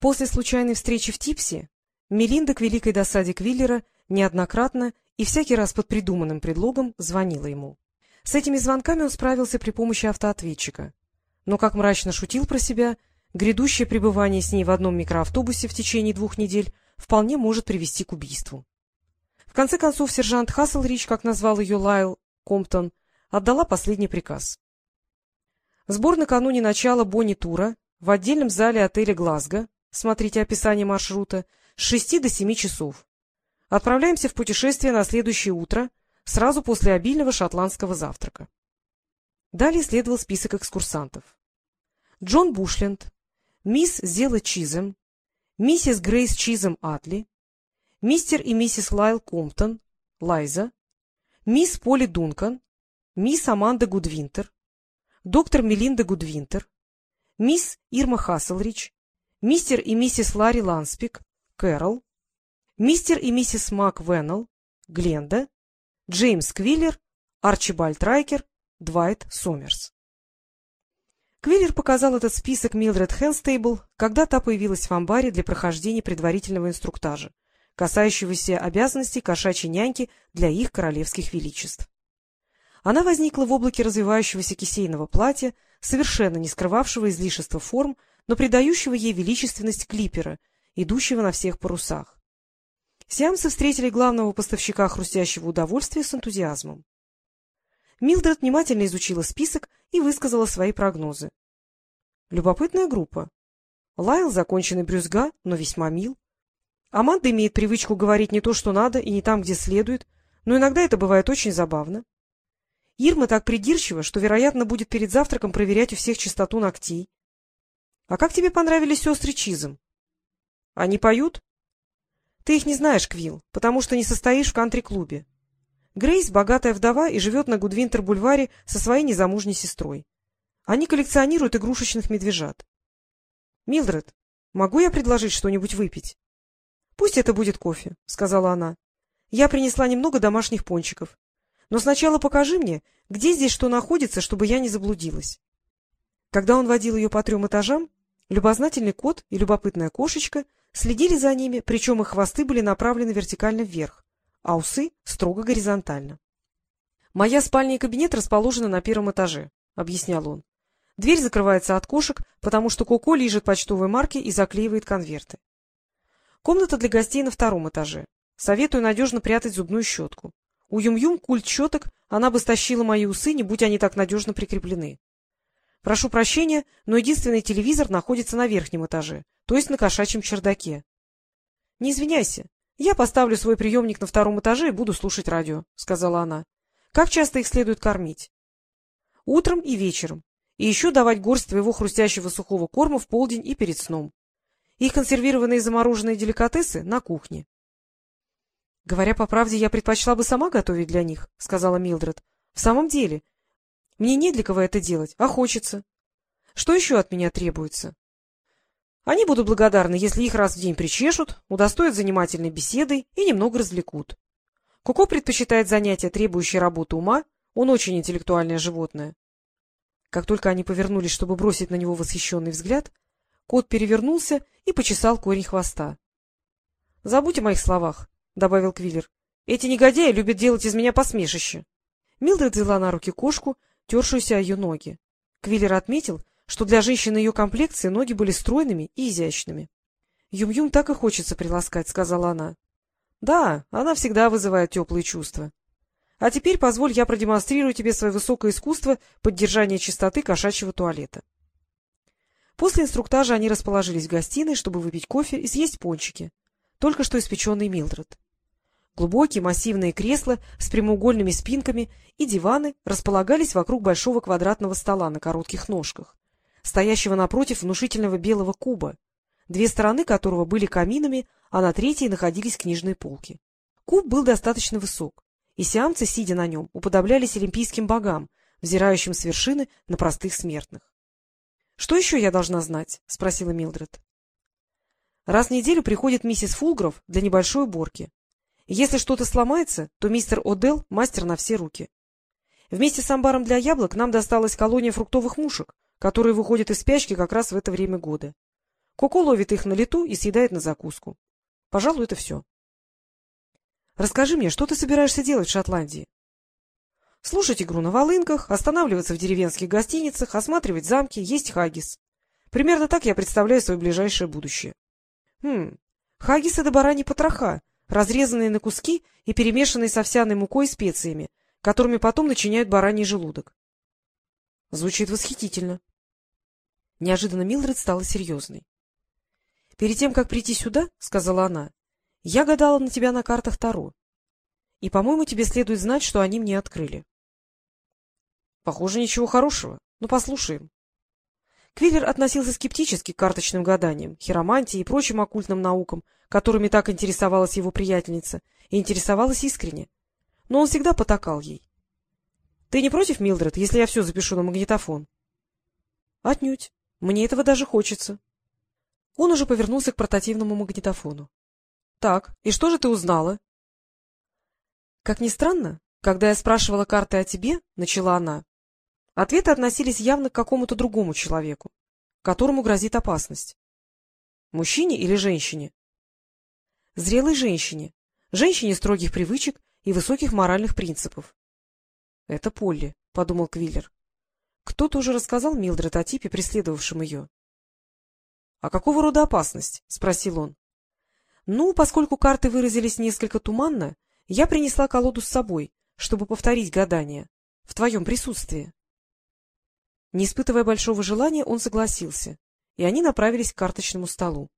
После случайной встречи в Типсе Мелинда к великой досаде Квиллера неоднократно и всякий раз под придуманным предлогом звонила ему. С этими звонками он справился при помощи автоответчика. Но, как мрачно шутил про себя, грядущее пребывание с ней в одном микроавтобусе в течение двух недель вполне может привести к убийству. В конце концов, сержант Хасселрич, как назвал ее Лайл Комптон, отдала последний приказ. Сбор накануне начала Бонни-тура в отдельном зале отеля «Глазго» смотрите описание маршрута, с шести до семи часов. Отправляемся в путешествие на следующее утро, сразу после обильного шотландского завтрака. Далее следовал список экскурсантов. Джон Бушленд, мисс Зела Чизем, миссис Грейс Чизем Атли, мистер и миссис Лайл Комптон, Лайза, мисс Поли Дункан, мисс Аманда Гудвинтер, доктор Мелинда Гудвинтер, мисс Ирма Хасселрич, мистер и миссис Ларри Ланспик, Кэрол, мистер и миссис Мак Веннелл, Гленда, Джеймс Квиллер, Арчибальд Райкер, Двайт Сомерс. Квиллер показал этот список Милдред Хенстейбл, когда та появилась в амбаре для прохождения предварительного инструктажа, касающегося обязанностей кошачьей няньки для их королевских величеств. Она возникла в облаке развивающегося кисейного платья, совершенно не скрывавшего излишества форм, но придающего ей величественность клипера, идущего на всех парусах. Сиамцы встретили главного поставщика хрустящего удовольствия с энтузиазмом. Милдред внимательно изучила список и высказала свои прогнозы. Любопытная группа. Лайл — законченный брюзга, но весьма мил. Аманда имеет привычку говорить не то, что надо, и не там, где следует, но иногда это бывает очень забавно. Ирма так придирчива, что, вероятно, будет перед завтраком проверять у всех чистоту ногтей. — А как тебе понравились сестры Чизом? — Они поют? — Ты их не знаешь, Квилл, потому что не состоишь в кантри-клубе. Грейс — богатая вдова и живет на Гудвинтер-бульваре со своей незамужней сестрой. Они коллекционируют игрушечных медвежат. — Милдред, могу я предложить что-нибудь выпить? — Пусть это будет кофе, — сказала она. — Я принесла немного домашних пончиков. Но сначала покажи мне, где здесь что находится, чтобы я не заблудилась. Когда он водил ее по трем этажам, Любознательный кот и любопытная кошечка следили за ними, причем их хвосты были направлены вертикально вверх, а усы — строго горизонтально. — Моя спальня и кабинет расположены на первом этаже, — объяснял он. Дверь закрывается от кошек, потому что Коко лижет почтовые марки и заклеивает конверты. Комната для гостей на втором этаже. Советую надежно прятать зубную щетку. У Юм-Юм культ щеток, она бы стащила мои усы, не будь они так надежно прикреплены. Прошу прощения, но единственный телевизор находится на верхнем этаже, то есть на кошачьем чердаке. — Не извиняйся, я поставлю свой приемник на втором этаже и буду слушать радио, — сказала она. — Как часто их следует кормить? — Утром и вечером. И еще давать горсть твоего хрустящего сухого корма в полдень и перед сном. Их консервированные замороженные деликатесы на кухне. — Говоря по правде, я предпочла бы сама готовить для них, — сказала Милдред. — В самом деле, мне не для кого это делать, а хочется. Что еще от меня требуется? Они будут благодарны, если их раз в день причешут, удостоят занимательной беседой и немного развлекут. Коко предпочитает занятия, требующие работы ума, он очень интеллектуальное животное. Как только они повернулись, чтобы бросить на него восхищенный взгляд, кот перевернулся и почесал корень хвоста. — Забудь о моих словах, — добавил Квиллер. — Эти негодяи любят делать из меня посмешище. Милдред взяла на руки кошку тершуюся о ее ноги. Квиллер отметил, что для женщины ее комплекции ноги были стройными и изящными. «Юм — Юм-Юм так и хочется приласкать, — сказала она. — Да, она всегда вызывает теплые чувства. А теперь позволь я продемонстрирую тебе свое высокое искусство поддержания чистоты кошачьего туалета. После инструктажа они расположились в гостиной, чтобы выпить кофе и съесть пончики, только что испеченный Милдред. Глубокие массивные кресла с прямоугольными спинками и диваны располагались вокруг большого квадратного стола на коротких ножках, стоящего напротив внушительного белого куба, две стороны которого были каминами, а на третьей находились книжные полки. Куб был достаточно высок, и сиамцы, сидя на нем, уподоблялись олимпийским богам, взирающим с вершины на простых смертных. — Что еще я должна знать? — спросила Милдред. — Раз в неделю приходит миссис Фулгров для небольшой уборки. Если что-то сломается, то мистер Одел мастер на все руки. Вместе с амбаром для яблок нам досталась колония фруктовых мушек, которые выходят из спячки как раз в это время года. Коко ловит их на лету и съедает на закуску. Пожалуй, это все. — Расскажи мне, что ты собираешься делать в Шотландии? — Слушать игру на волынках, останавливаться в деревенских гостиницах, осматривать замки, есть хагис. Примерно так я представляю свое ближайшее будущее. — Хм, хагис — это бараньи потроха, разрезанные на куски и перемешанные с овсяной мукой и специями, которыми потом начиняют бараний желудок. Звучит восхитительно. Неожиданно Милдред стала серьезной. — Перед тем, как прийти сюда, — сказала она, — я гадала на тебя на картах Таро. И, по-моему, тебе следует знать, что они мне открыли. — Похоже, ничего хорошего. Ну, послушаем. Квиллер относился скептически к карточным гаданиям, хиромантии и прочим оккультным наукам, которыми так интересовалась его приятельница, и интересовалась искренне. Но он всегда потакал ей. — Ты не против, Милдред, если я все запишу на магнитофон? — Отнюдь. Мне этого даже хочется. Он уже повернулся к портативному магнитофону. — Так, и что же ты узнала? — Как ни странно, когда я спрашивала карты о тебе, — начала она, — ответы относились явно к какому-то другому человеку, которому грозит опасность. — Мужчине или женщине? — Зрелой женщине. Женщине строгих привычек и высоких моральных принципов. — Это Полли, — подумал Квиллер. Кто-то уже рассказал Милдред о типе, преследовавшем ее. — А какого рода опасность? — спросил он. — Ну, поскольку карты выразились несколько туманно, я принесла колоду с собой, чтобы повторить гадание. В твоем присутствии. Не испытывая большого желания, он согласился, и они направились к карточному столу.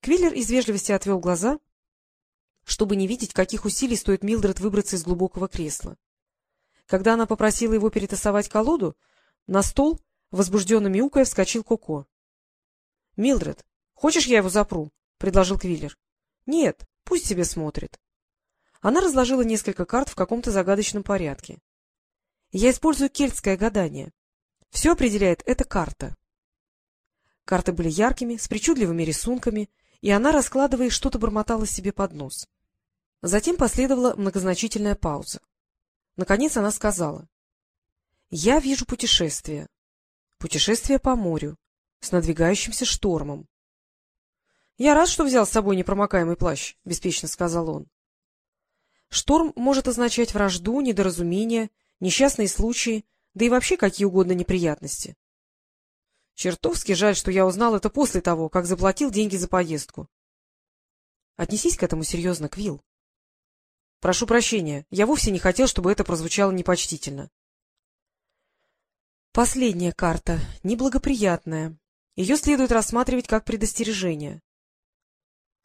Квиллер из вежливости отвел глаза, чтобы не видеть, каких усилий стоит Милдред выбраться из глубокого кресла. Когда она попросила его перетасовать колоду, на стол, возбужденно мяукая, вскочил Коко. — Милдред, хочешь, я его запру? — предложил Квиллер. — Нет, пусть себе смотрит. Она разложила несколько карт в каком-то загадочном порядке. — Я использую кельтское гадание. Все определяет эта карта. Карты были яркими, с причудливыми рисунками, и она, раскладывая, что-то бормотала себе под нос. Затем последовала многозначительная пауза. Наконец она сказала. Я вижу путешествие. Путешествие по морю, с надвигающимся штормом. — Я рад, что взял с собой непромокаемый плащ, — беспечно сказал он. Шторм может означать вражду, недоразумение, несчастные случаи, да и вообще какие угодно неприятности. Чертовски жаль, что я узнал это после того, как заплатил деньги за поездку. Отнесись к этому серьезно, Квилл. Прошу прощения, я вовсе не хотел, чтобы это прозвучало непочтительно. Последняя карта, неблагоприятная. Ее следует рассматривать как предостережение.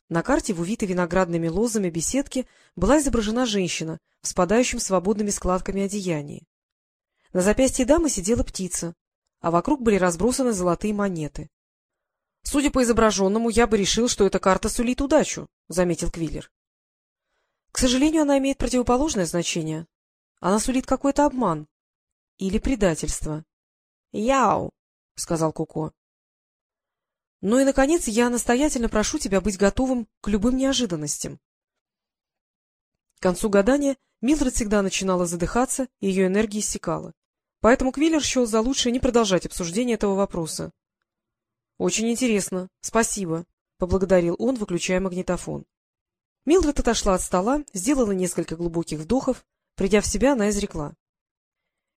На карте в увитой виноградными лозами беседке была изображена женщина в спадающем свободными складками одеянии. На запястье дамы сидела птица, а вокруг были разбросаны золотые монеты. — Судя по изображенному, я бы решил, что эта карта сулит удачу, — заметил Квиллер. — К сожалению, она имеет противоположное значение. Она сулит какой-то обман или предательство. — Яу! — сказал Куко. — Ну и, наконец, я настоятельно прошу тебя быть готовым к любым неожиданностям. К концу гадания Милдред всегда начинала задыхаться, и ее энергия иссякала. Поэтому Квиллер счел за лучшее не продолжать обсуждение этого вопроса. — Очень интересно. Спасибо, — поблагодарил он, выключая магнитофон. Милдред отошла от стола, сделала несколько глубоких вдохов. Придя в себя, она изрекла.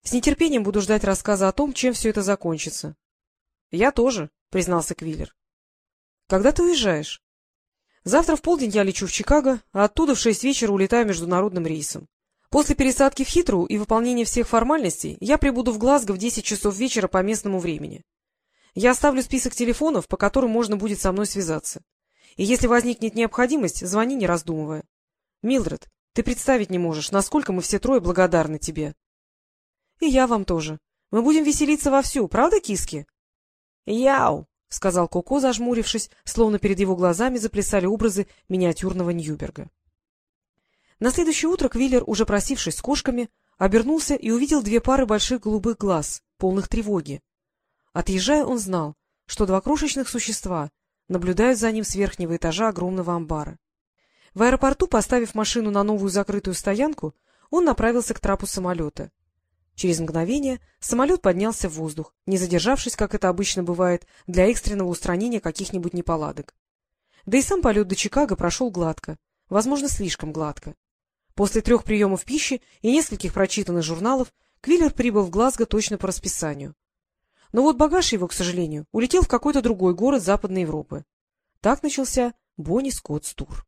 С нетерпением буду ждать рассказа о том, чем все это закончится. — Я тоже, — признался Квиллер. — Когда ты уезжаешь? — Завтра в полдень я лечу в Чикаго, а оттуда в шесть вечера улетаю международным рейсом. После пересадки в Хитру и выполнения всех формальностей я прибуду в Глазго в десять часов вечера по местному времени. Я оставлю список телефонов, по которым можно будет со мной связаться. И если возникнет необходимость, звони, не раздумывая. Милдред, ты представить не можешь, насколько мы все трое благодарны тебе. — И я вам тоже. Мы будем веселиться вовсю, правда, киски? — Яу! — сказал Коко, зажмурившись, словно перед его глазами заплясали образы миниатюрного Ньюберга. На следующее утро Квиллер, уже просившись с кошками, обернулся и увидел две пары больших голубых глаз, полных тревоги. Отъезжая, он знал, что два крошечных существа наблюдают за ним с верхнего этажа огромного амбара. В аэропорту, поставив машину на новую закрытую стоянку, он направился к трапу самолета. Через мгновение самолет поднялся в воздух, не задержавшись, как это обычно бывает, для экстренного устранения каких-нибудь неполадок. Да и сам полет до Чикаго прошел гладко, возможно, слишком гладко. После трех приемов пищи и нескольких прочитанных журналов Квиллер прибыл в Глазго точно по расписанию. Но вот багаж его, к сожалению, улетел в какой-то другой город Западной Европы. Так начался Бонни Скоттс тур.